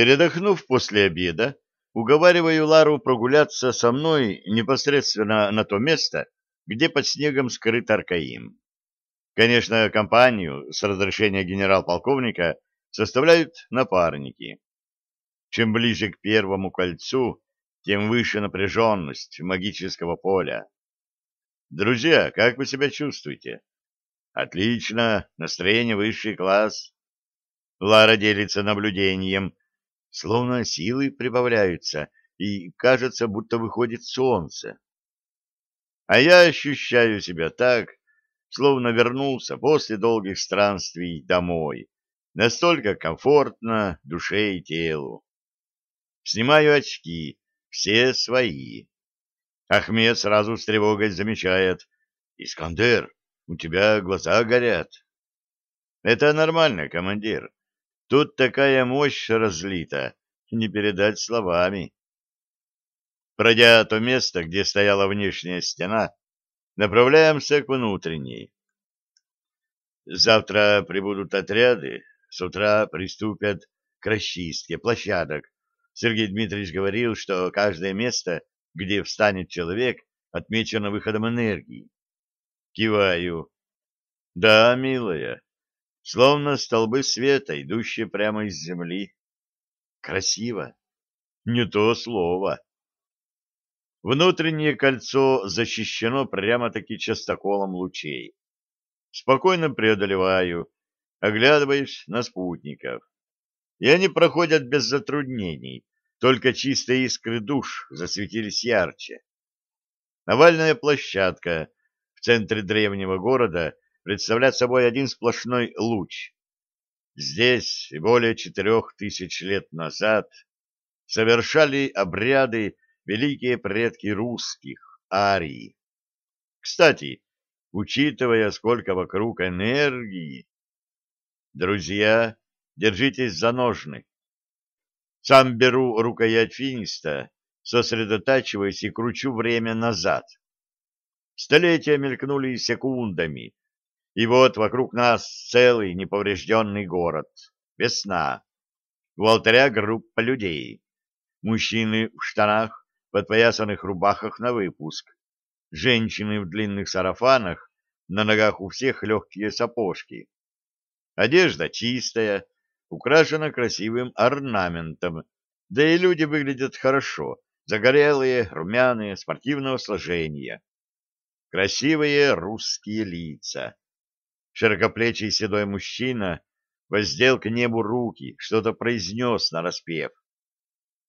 Передохнув после обеда, уговариваю Лару прогуляться со мной непосредственно на то место, где под снегом скрыт Аркаим. Конечно, компанию с разрешения генерал-полковника составляют напарники. Чем ближе к первому кольцу, тем выше напряженность магического поля. Друзья, как вы себя чувствуете? Отлично, настроение высший класс. Лара делится наблюдением, словно силы прибавляются, и кажется, будто выходит солнце. А я ощущаю себя так, словно вернулся после долгих странствий домой. Настолько комфортно душе и телу. Снимаю очки, все свои. Ахмед сразу с тревогой замечает. «Искандер, у тебя глаза горят». «Это нормально, командир. Тут такая мощь разлита, не передать словами». Пройдя то место, где стояла внешняя стена, направляемся к внутренней. Завтра прибудут отряды, с утра приступят к расчистке площадок. Сергей Дмитриевич говорил, что каждое место, где встанет человек, отмечено выходом энергии. Киваю. Да, милая, словно столбы света, идущие прямо из земли. Красиво. Не то слово. Внутреннее кольцо защищено прямо-таки частоколом лучей. Спокойно преодолеваю, оглядываясь на спутников. И они проходят без затруднений, только чистые искры душ засветились ярче. Овальная площадка в центре древнего города представляет собой один сплошной луч. Здесь более четырех тысяч лет назад совершали обряды великие предки русских, арии. Кстати, учитывая, сколько вокруг энергии, друзья, держитесь за ножны. Сам беру рукоять финиста, сосредотачиваясь и кручу время назад. Столетия мелькнули секундами, и вот вокруг нас целый неповрежденный город. Весна. У алтаря группа людей. Мужчины в штанах, подпоясанных рубахах на выпуск, женщины в длинных сарафанах, на ногах у всех легкие сапожки. Одежда чистая, украшена красивым орнаментом, да и люди выглядят хорошо, загорелые, румяные, спортивного сложения. Красивые русские лица. Широкоплечий седой мужчина воздел к небу руки, что-то произнес нараспев.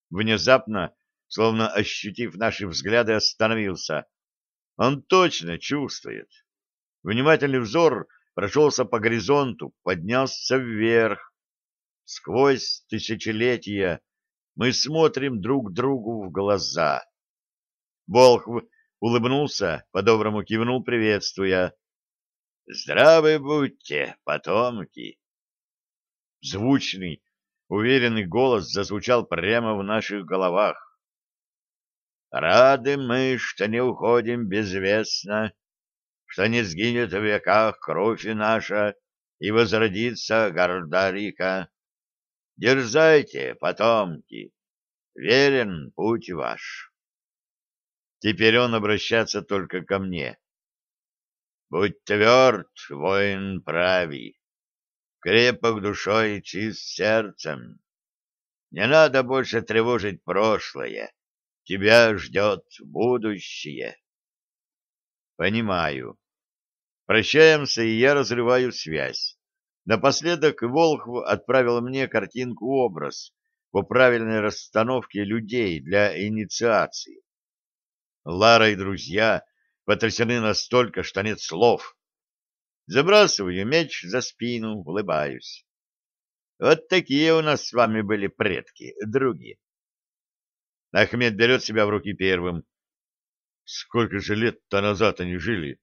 Внезапно словно ощутив наши взгляды, остановился. Он точно чувствует. Внимательный взор прошелся по горизонту, поднялся вверх. Сквозь тысячелетия мы смотрим друг другу в глаза. Волхв улыбнулся, по-доброму кивнул, приветствуя. «Здравы будьте, потомки!» Звучный, уверенный голос зазвучал прямо в наших головах. Рады мы, что не уходим безвестно, что не сгинет в веках кровь наша и возродится Гордарика. Дерзайте, потомки, верен путь ваш. Теперь он обращается только ко мне. Будь тверд, воин правий, крепок душой и чист сердцем. Не надо больше тревожить прошлое Тебя ждет будущее. Понимаю. Прощаемся, и я разрываю связь. Напоследок Волхв отправил мне картинку-образ по правильной расстановке людей для инициации. Лара и друзья потрясены настолько, что нет слов. Забрасываю меч за спину, улыбаюсь. Вот такие у нас с вами были предки, други. Ахмед берет себя в руки первым. Сколько же лет-то назад они жили?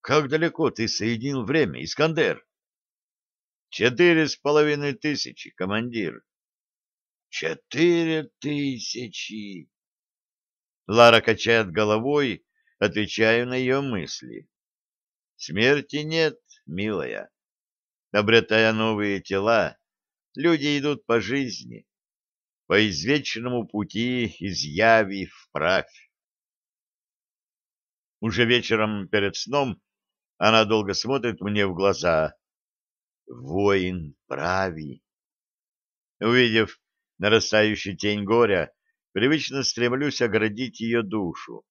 Как далеко ты соединил время, Искандер? Четыре с половиной тысячи, командир. Четыре тысячи! Лара качает головой, отвечаю на ее мысли. Смерти нет, милая. Обретая новые тела, люди идут по жизни, по извечному пути из яви вправь. Уже вечером перед сном она долго смотрит мне в глаза. Воин прави. Увидев нарастающую тень горя, привычно стремлюсь оградить ее душу.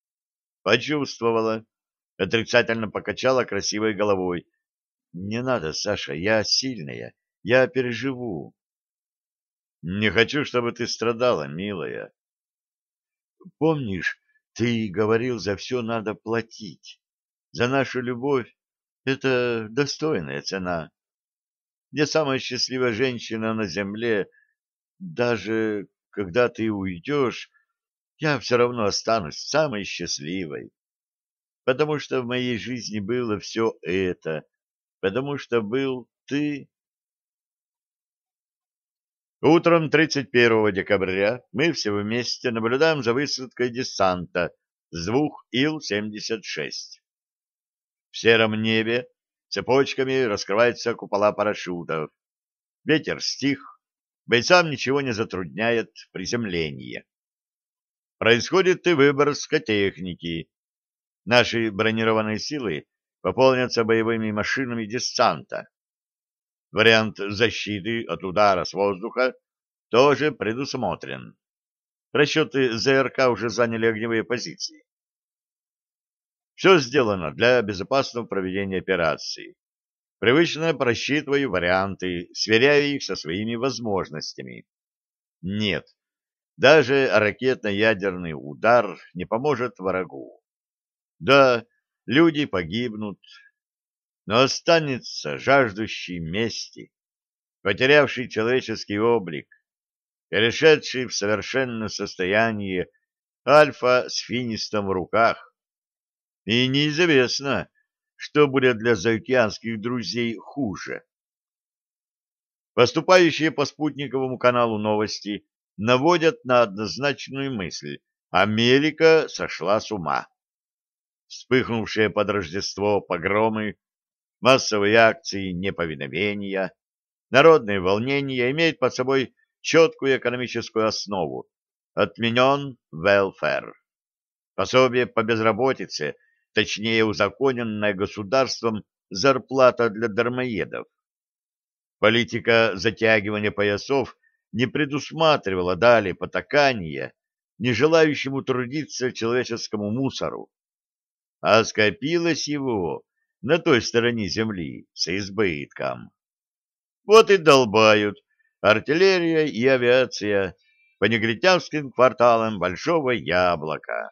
Почувствовала, отрицательно покачала красивой головой. Не надо, Саша, я сильная, я переживу. Не хочу, чтобы ты страдала, милая. Помнишь, ты говорил, за все надо платить. За нашу любовь это достойная цена. Я самая счастливая женщина на земле. Даже когда ты уйдешь, я все равно останусь самой счастливой. Потому что в моей жизни было все это. Потому что был ты. Утром 31 декабря мы все вместе наблюдаем за высадкой десанта с двух Ил-76. В сером небе цепочками раскрываются купола парашютов. Ветер стих, бойцам ничего не затрудняет приземление. Происходит и выборска техники. Наши бронированные силы пополнятся боевыми машинами десанта. Вариант защиты от удара с воздуха тоже предусмотрен. Расчеты ЗРК уже заняли огневые позиции. Все сделано для безопасного проведения операции. Привычно просчитываю варианты, сверяю их со своими возможностями. Нет, даже ракетно-ядерный удар не поможет врагу. Да, люди погибнут, но останется жаждущий мести, потерявший человеческий облик, перешедший в совершенное состояние альфа с финистом в руках. И неизвестно, что будет для заокеанских друзей хуже. Поступающие по спутниковому каналу новости наводят на однозначную мысль – Америка сошла с ума. Вспыхнувшие под Рождество погромы массовые акции неповиновения, народные волнения имеют под собой четкую экономическую основу. Отменен welfare. Пособие по безработице, точнее узаконенная государством зарплата для дармоедов. Политика затягивания поясов не предусматривала далее потакания, не желающему трудиться человеческому мусору, а скопилось его на той стороне земли с избытком. Вот и долбают артиллерия и авиация по негритянским кварталам Большого Яблока.